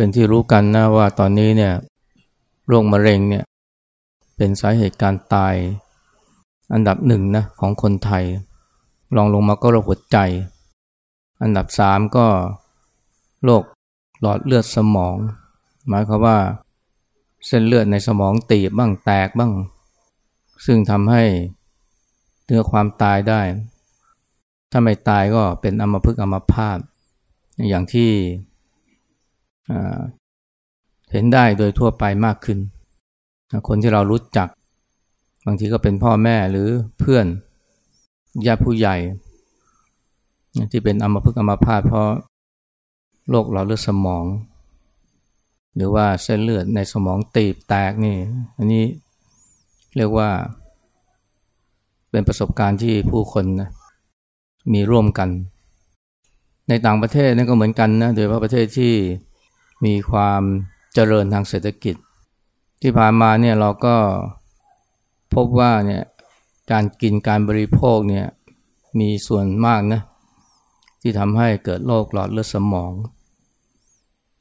เป็นที่รู้กันนะว่าตอนนี้เนี่ยโรคมะเร็งเนี่ยเป็นสาเหตุการตายอันดับหนึ่งนะของคนไทยรองลงมาก็โรคหัวใจ อันดับสามก็โรคหลอดเลือดสมอง หมายความว่าเส้นเลือดในสมองตีบบ้างแตกบ้าง ซึ่งทำให้เนื้อความตายได้ ถ้าไม่ตายก็เป็นอัมพฤกษ์อัมพาตอย่างที่ เห็นได้โดยทั่วไปมากขึ้น คนที่เรารู้จัก บางทีก็เป็นพ่อแม่หรือเพื่อนญาติผู้ใหญ่ ที่เป็นอัมพฤกษ์อัมพาตเพราะโรคหลอดเลือดสมอง หรือว่าเส้นเลือดในสมองตีบแตกนี่ อันนี้เรียกว่า เป็นประสบการณ์ที่ผู้คนนะมีร่วมกัน ในต่างประเทศนั่นก็เหมือนกันนะ โดยเฉพาะประเทศที่ มีความเจริญทางเศรษฐกิจ ที่ผ่านมาเนี่ยเราก็พบว่าเนี่ยการกินการบริโภคเนี่ยมีส่วนมากนะที่ทำให้เกิดโรคหลอดเลือดสมอง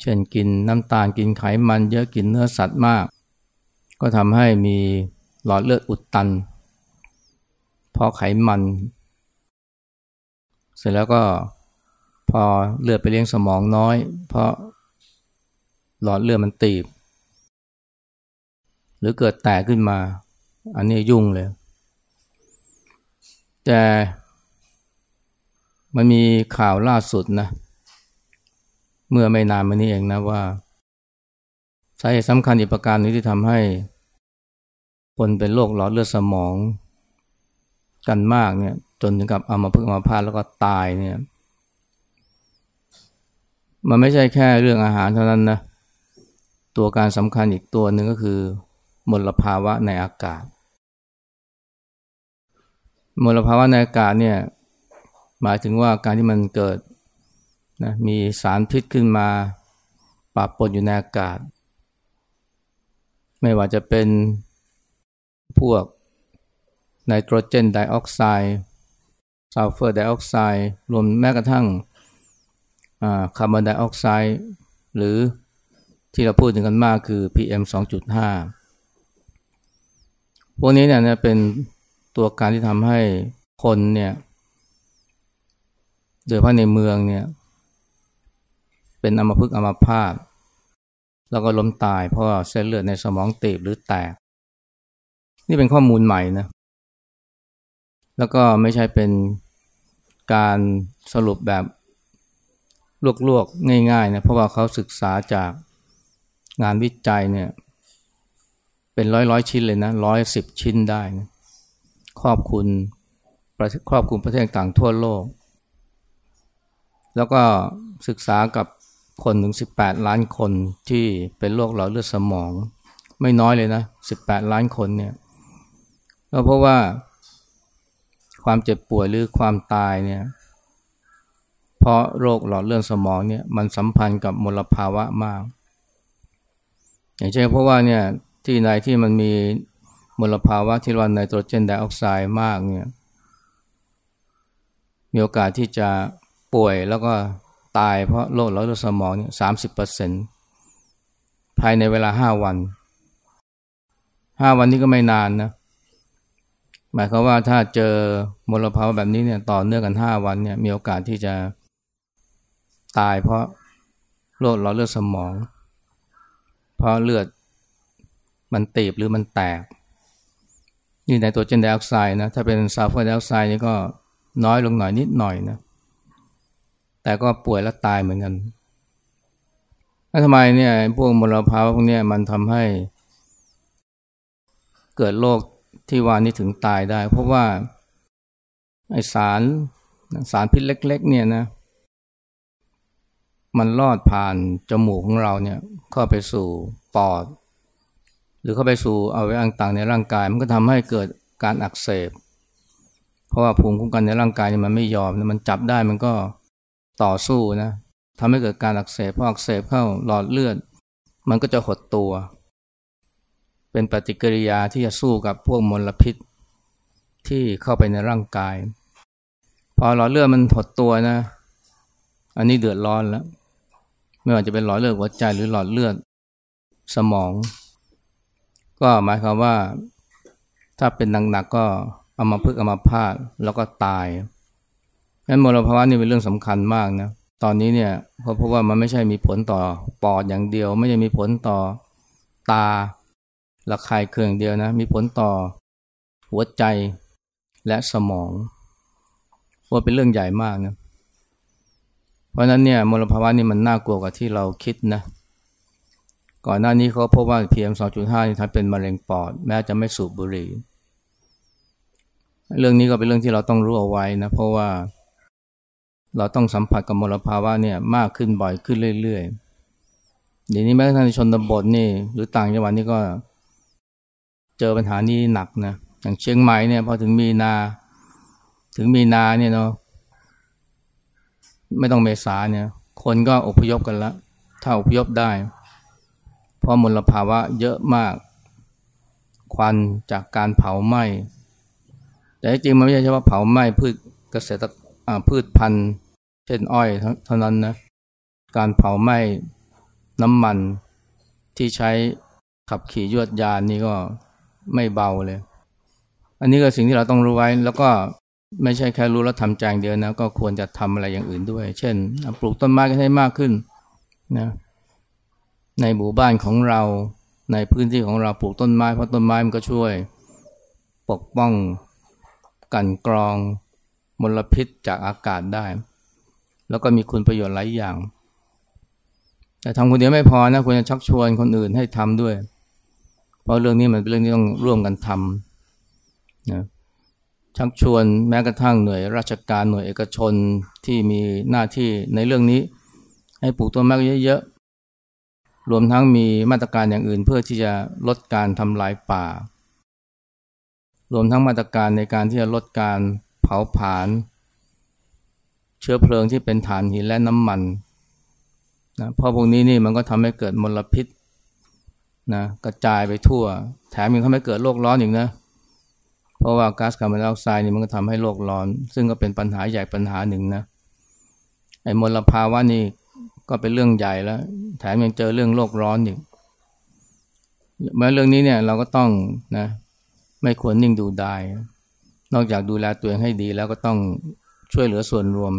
เช่นกินน้ำตาลกินไขมันเยอะกินเนื้อสัตว์มาก ก็ทำให้มีหลอดเลือดอุดตัน เพราะไขมัน เสร็จแล้วก็พอเลือดไปเลี้ยงสมองน้อย เพราะ หลอดเลือดมันตีบ หรือเกิดแตกขึ้นมา อันนี้ยุ่งเลย แต่มันมีข่าวล่าสุดนะ เมื่อไม่นานมานี้เองนะว่าสาเหตุสำคัญอีกประการนึงที่ทำให้ คนเป็นโรคหลอดเลือดสมอง กันมากเนี่ย จนถึงกับเอามาพึ่งมาพาแล้วก็ตายเนี่ย มันไม่ใช่แค่เรื่องอาหารเท่านั้นนะ ตัวการสำคัญอีกตัวหนึ่งก็คือมลภาวะในอากาศ มลภาวะในอากาศเนี่ยหมายถึงว่าการที่มันเกิดนะมีสารพิษขึ้นมาปะปนอยู่ในอากาศ ไม่ว่าจะเป็นพวกไนโตรเจนไดออกไซด์ซัลเฟอร์ไดออกไซด์รวมแม้กระทั่งคาร์บอนไดออกไซด์หรือ ที่เราพูดถึงกันมากคือ PM 2.5 พวกนี้เนี่ยเป็นตัวการที่ทำให้คนเนี่ยโดยเพาะในเมืองเนี่ยเป็นอัมพฤกษ์อัมพาตแล้วก็ล้มตายเพราะเส้นเลือดในสมองตีบหรือแตก นี่เป็นข้อมูลใหม่นะ แล้วก็ไม่ใช่เป็นการสรุปแบบลวกๆง่ายๆนะเพราะว่าเขาศึกษาจาก งานวิจัยเนี่ยเป็นร้อยร้อยชิ้นเลยนะร้อยสิบชิ้นได้นะครอบคุมครอบคุมประเทศต่างทั่วโลก แล้วก็ศึกษากับคนถึง 18 ล้านคนที่เป็นโรคหลอดเลือดสมอง ไม่น้อยเลยนะ 18 ล้านคนเนี่ยก็เพราะว่าความเจ็บป่วยหรือความตายเนี่ยเพราะโรคหลอดเลือดสมองเนี่ยมันสัมพันธ์กับมลภาวะมาก อย่างเช่นเพราะว่าเนี่ยที่ไหนที่มันมีมลภาวะที่รียกว่าไนโตรเจนไดออกไซด์มากเนี่ยมีโอกาสที่จะป่วยแล้วก็ตายเพราะโรคหลอดเลือดสมองเนี่ยสามสิบเปอร์เซ็นภายในเวลาห้าวันห้าวันนี้ก็ไม่นานนะหมายความว่าถ้าเจอมลภาวะแบบนี้เนี่ยต่อเนื่องกันห้าวันเนี่ยมีโอกาสที่จะตายเพราะโรคหลอดเลือดสมอง เพราะเลือดมันตีบหรือมันแตก นี่ในตัวเจนไดออกไซด์นะ ถ้าเป็นซัลเฟอร์ไดออกไซด์นี่ก็น้อยลงหน่อยนิดหน่อยนะ แต่ก็ป่วยและตายเหมือนกันแล้วทำไมเนี่ยพวกมลภาวะพวกนี้มันทำให้ เกิดโรคที่ว่านี้ถึงตายได้ เพราะว่าไอสารสารพิษเล็ก ๆ เนี่ยนะ มันลอดผ่านจมูกของเราเนี่ยเข้าไปสู่ปอด หรือเข้าไปสู่อวัยวะต่างๆในร่างกาย มันก็ทำให้เกิดการอักเสบ เพราะว่าภูมิคุ้มกันในร่างกายมันไม่ยอมมันจับได้มันก็ต่อสู้นะทำให้เกิดการอักเสบพออักเสบเข้าหลอดเลือด มันก็จะหดตัว เป็นปฏิกิริยาที่จะสู้กับพวกมลพิษที่เข้าไปในร่างกาย พอหลอดเลือดมันหดตัวนะ อันนี้เดือดร้อนแล้ว ไม่ว่าจะเป็นหลอดเลือดหัวใจหรือหลอดเลือดสมอง ก็หมายความว่า ถ้าเป็นหนักๆก็เอามาพึกเอามาพาดแล้วก็ตายงั้นมลภาวะนี่เป็นเรื่องสำคัญมากนะตอนนี้เนี่ยเพราะเพราะว่ามันไม่ใช่มีผลต่อปอดอย่างเดียว ไม่ใช่มีผลต่อตาระคายเคืองเดียวนะ มีผลต่อหัวใจและสมองว่าเป็นเรื่องใหญ่มากนะ เพราะนั้นเนี่ยมลภาวะนี่มันน่ากลัวกว่าที่เราคิดนะก่อนหน้านี้เขาพบว่า PM 2.5นี่ทำเป็นมะเร็งปอด แม้จะไม่สูบบุหรี่ เรื่องนี้ก็เป็นเรื่องที่เราต้องรู้เอาไว้นะเพราะว่า เราต้องสัมผัสกับมลภาวะเนี่ยมากขึ้นบ่อยขึ้นเรื่อยๆเดี๋ยวนี้แม้กระทั่งในชนบทนี่หรือต่างจังหวัดนี่ก็ เจอปัญหานี้หนักนะอย่างเชียงใหม่เนี่ยพอถึงมีนา ถึงมีนาเนี่ยเนาะ ไม่ต้องเมษาเนี่ย คนก็อพยพกันล้วถ้าอพยพได้ เพราะมลภาวะเยอะมาก ควันจากการเผาไหม้แต่จริงมันไม่ใช่เฉพาะเผาไหม้พืชเกษตรพืชพันธุ์ เช่นอ้อยเท่านั้นนะการเผาไหม้น้ำมันที่ใช้ขับขี่ยวดยานนี่ก็ไม่เบาเลย อันนี้ก็สิ่งที่เราต้องรู้ไว้แล้วก็ ไม่ใช่แค่รู้แล้วทำใจเดียวนะก็ควรจะทำอะไรอย่างอื่นด้วย เช่น ปลูกต้นไม้กันให้มากขึ้นนะในหมู่บ้านของเราในพื้นที่ของเราปลูกต้นไม้เพราะต้นไม้มันก็ช่วย ปกป้องกันกรองมลพิษจากอากาศได้ แล้วก็มีคุณประโยชน์หลายอย่าง แต่ทำคนเดียวไม่พอนะควรจะชักชวนคนอื่นให้ทำด้วย เพราะเรื่องนี้มันเป็นเรื่องที่ต้องร่วมกันทำนะ ชักชวนแม้กระทั่งหน่วยราชการหน่วยเอกชนที่มีหน้าที่ในเรื่องนี้ ให้ปลูกต้นไม้เยอะๆ รวมทั้งมีมาตรการอย่างอื่นเพื่อที่จะลดการทำลายป่า รวมทั้งมาตรการในการที่จะลดการเผาผลาญเชื้อเพลิงที่เป็นถ่านหินและน้ำมันนะเพราะพวกนี้นี่มันก็ทำให้เกิดมลพิษนะกระจายไปทั่ว แถมยังทำให้เกิดโลกร้อนอีกนะเพราะว่าก๊าซคาร์บอนไดออกไซด์นี่มันก็ทำให้โลกร้อน ซึ่งก็เป็นปัญหาใหญ่ปัญหาหนึ่งนะไอ้มลภาวะนี่ก็เป็นเรื่องใหญ่แล้ว แถมยังเจอเรื่องโลกร้อนอีกเมื่อเรื่องนี้เนี่ยเราก็ต้องนะ ไม่ควรนิ่งดูได้นอกจากดูแลตัวเองให้ดีแล้วก็ต้องช่วยเหลือส่วนรวม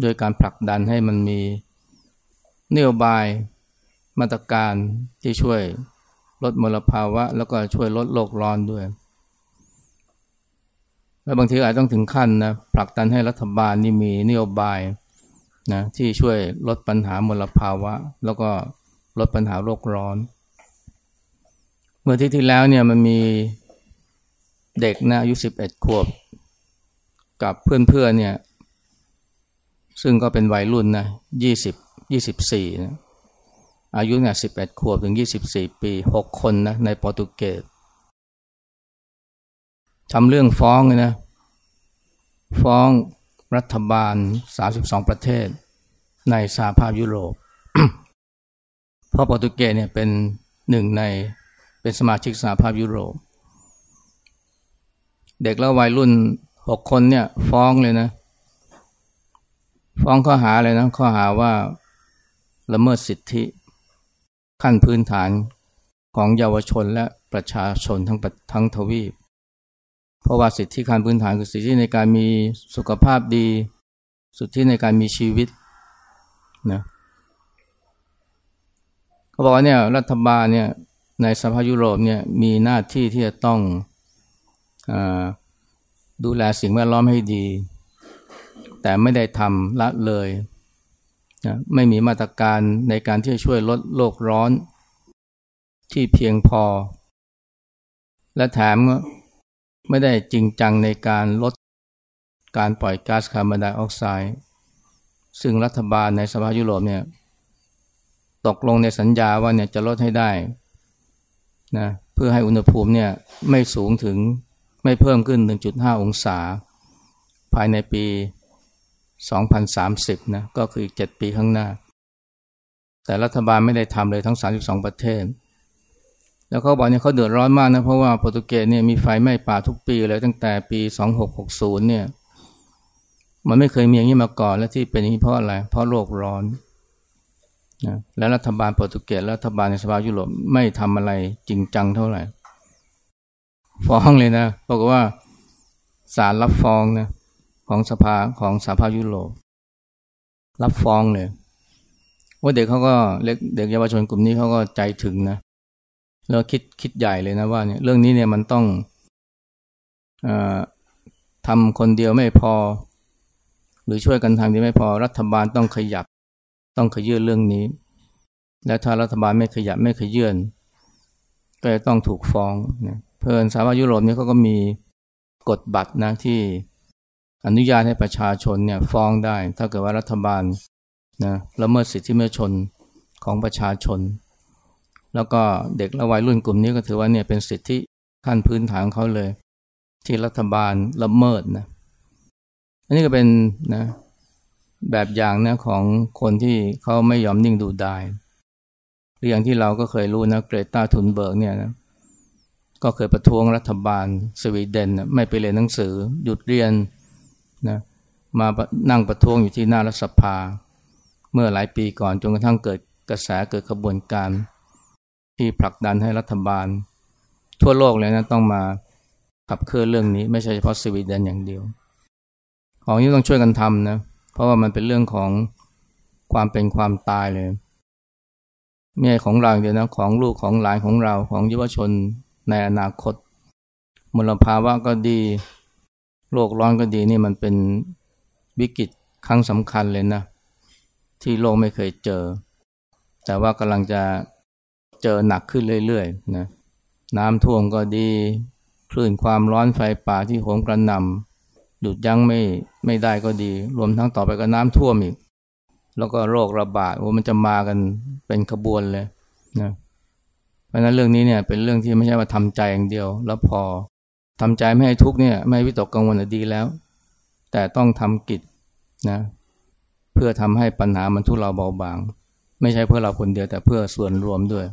โดยการผลักดันให้มันมีนโยบายมาตรการที่ช่วยลดมลภาวะ แล้วก็ช่วยลดโลกร้อนด้วย แล้วบางทีอาจต้องถึงขั้นนะผลักดันให้รัฐบาลนี่มีนโยบายนะที่ช่วยลดปัญหามลภาวะ แล้วก็ลดปัญหาโลกร้อน เมื่อที่ที่แล้วเนี่ยมันมีเด็กนะอายุสิบเอ็ดขวบ กับเพื่อนๆเนี่ย ซึ่งก็เป็นวัยรุ่นนะยี่สิบยี่สิบสี่นะอายุเนี่ยสิบเอ็ดขวบถึงยี่สิบสี่ปีหกคนนะในโปรตุเกส ทำเรื่องฟ้องเลยนะ ฟ้องรัฐบาล 32 ประเทศ ในสหภาพยุโรป เพราะโปรตุเกสเนี่ยเป็นหนึ่งในเป็นสมาชิกสหภาพยุโรป เด็กแล้ววัยรุ่นหกคนเนี่ยฟ้องเลยนะ ฟ้องข้อหาเลยนะ ข้อหาว่าละเมิดสิทธิ ขั้นพื้นฐานของเยาวชนและประชาชนทั้งทั้งทวีป เพราะว่าสิทธิขั้นพื้นฐานคือสิทธิในการมีสุขภาพดี สิทธิในการมีชีวิตนะเขาบอกว่าเนี่ยรัฐบาลเนี่ยในสภายุโรปเนี่ยมีหน้าที่ที่จะต้องอดูแลสิ่งแวดล้อมให้ดี แต่ไม่ได้ทำละเลยนะไม่มีมาตรการในการที่จะช่วยลดโลกร้อนที่เพียงพอ และแถม ไม่ได้จริงจังในการลดการปล่อยก๊าซคาร์บอนไดออกไซด์ซึ่งรัฐบาลในสภายุโรปเนี่ยตกลงในสัญญาว่าเนี่ยจะลดให้ได้นะเพื่อให้อุณหภูมิเนี่ยไม่สูงถึงไม่เพิ่มขึ้น 1.5 องศา ภายในปี 2030 นะก็คืออีก 7 ปีข้างหน้า แต่รัฐบาลไม่ได้ทำเลยทั้ง 32 ประเทศ แล้วเขาบอกเนี่ยเขาเดือดร้อนมากนะเพราะว่าโปรตุเกสเนี่ยมีไฟไหม้ป่าทุกปีเลยตั้งแต่ปี 2660 เนี่ย มันไม่เคยมีอย่างนี้มาก่อนและที่เป็นอย่างนี้เพราะอะไร เพราะโลกร้อนนะและรัฐบาลโปรตุเกสรัฐบาลในสภายุโรปไม่ทำอะไรจริงจังเท่าไหร่ ฟ้องเลยนะบอกว่าศาลรับฟ้องนะของสภาของสภายุโรปรับฟ้องเลยว่าเด็กเขาก็เล็กเด็กเยาวชนกลุ่มนี้เขาก็ใจถึงนะ แล้วคิดคิดใหญ่เลยนะว่าเนี่ยเรื่องนี้เนี่ยมันต้องอทำคนเดียวไม่พอ หรือช่วยกันทางที่ไม่พอรัฐบาลต้องขยับ ต้องขยื่นเรื่องนี้ และถ้ารัฐบาลไม่ขยับไม่ขยื่นก็จะต้องถูกฟ้องนะเพื่อนสหภาพยุโรปนี่เขาก็มีกฎบัตรนะที่อนุญาตให้ประชาชนเนี่ยฟ้องได้ ถ้าเกิดว่ารัฐบาลนะละเมิดสิทธิมนุษยชนของประชาชน แล้วก็เด็กและวัยรุ่นกลุ่มนี้ก็ถือว่าเนี่ยเป็นสิทธิขั้นพื้นฐานเขาเลย ที่รัฐบาลละเมิดนะอันนี้ก็เป็นนะแบบอย่างนะของคนที่เขาไม่ยอมนิ่งดูดายหรืออย่างที่เราก็เคยรู้นะเกรตาทุนเบิร์กเนี่ยนะก็เคยประท้วงรัฐบาลสวีเดนไม่ไปเรียนหนังสือ หยุดเรียนนะมานั่งประท้วงอยู่ที่หน้ารัฐสภา เมื่อหลายปีก่อนจนกระทั่งเกิดกระแสเกิดขบวนการ ที่ผลักดันให้รัฐบาล ทั่วโลกเลยนะต้องมาขับเคลื่อนเรื่องนี้ ไม่ใช่เฉพาะสวีเดนอย่างเดียว ของนี้ต้องช่วยกันทำนะเพราะว่ามันเป็นเรื่องของความเป็นความตายเลยไม่ใช่ของเราเดียวนะของลูกของหลานของเราของเยาวชนในอนาคต มลภาวะก็ดีโลกร้อนก็ดีนี่มันเป็นวิกฤตครั้งสำคัญเลยนะ ที่โลกไม่เคยเจอ แต่ว่ากำลังจะ เจอหนักขึ้นเรื่อยๆนะน้ำท่วมก็ดีคลื่นความร้อนไฟป่าที่โหมกระหน่ำหยุดยั้งไม่ไม่ได้ก็ดี รวมทั้งต่อไปก็น้ำท่วมอีก แล้วก็โรคระบาดว่ามันจะมากันเป็นขบวนเลยนะเพราะนั้นเรื่องนี้เนี่ยเป็นเรื่องที่ไม่ใช่ว่าทำใจอย่างเดียว แล้วพอทำใจไม่ให้ทุกเนี่ยไม่วิตกกังวลดีแล้ว แต่ต้องทำกิจนะเพื่อทำให้ปัญหามันทุเลาเบาบาง ไม่ใช่เพื่อเราคนเดียวแต่เพื่อส่วนรวมด้วย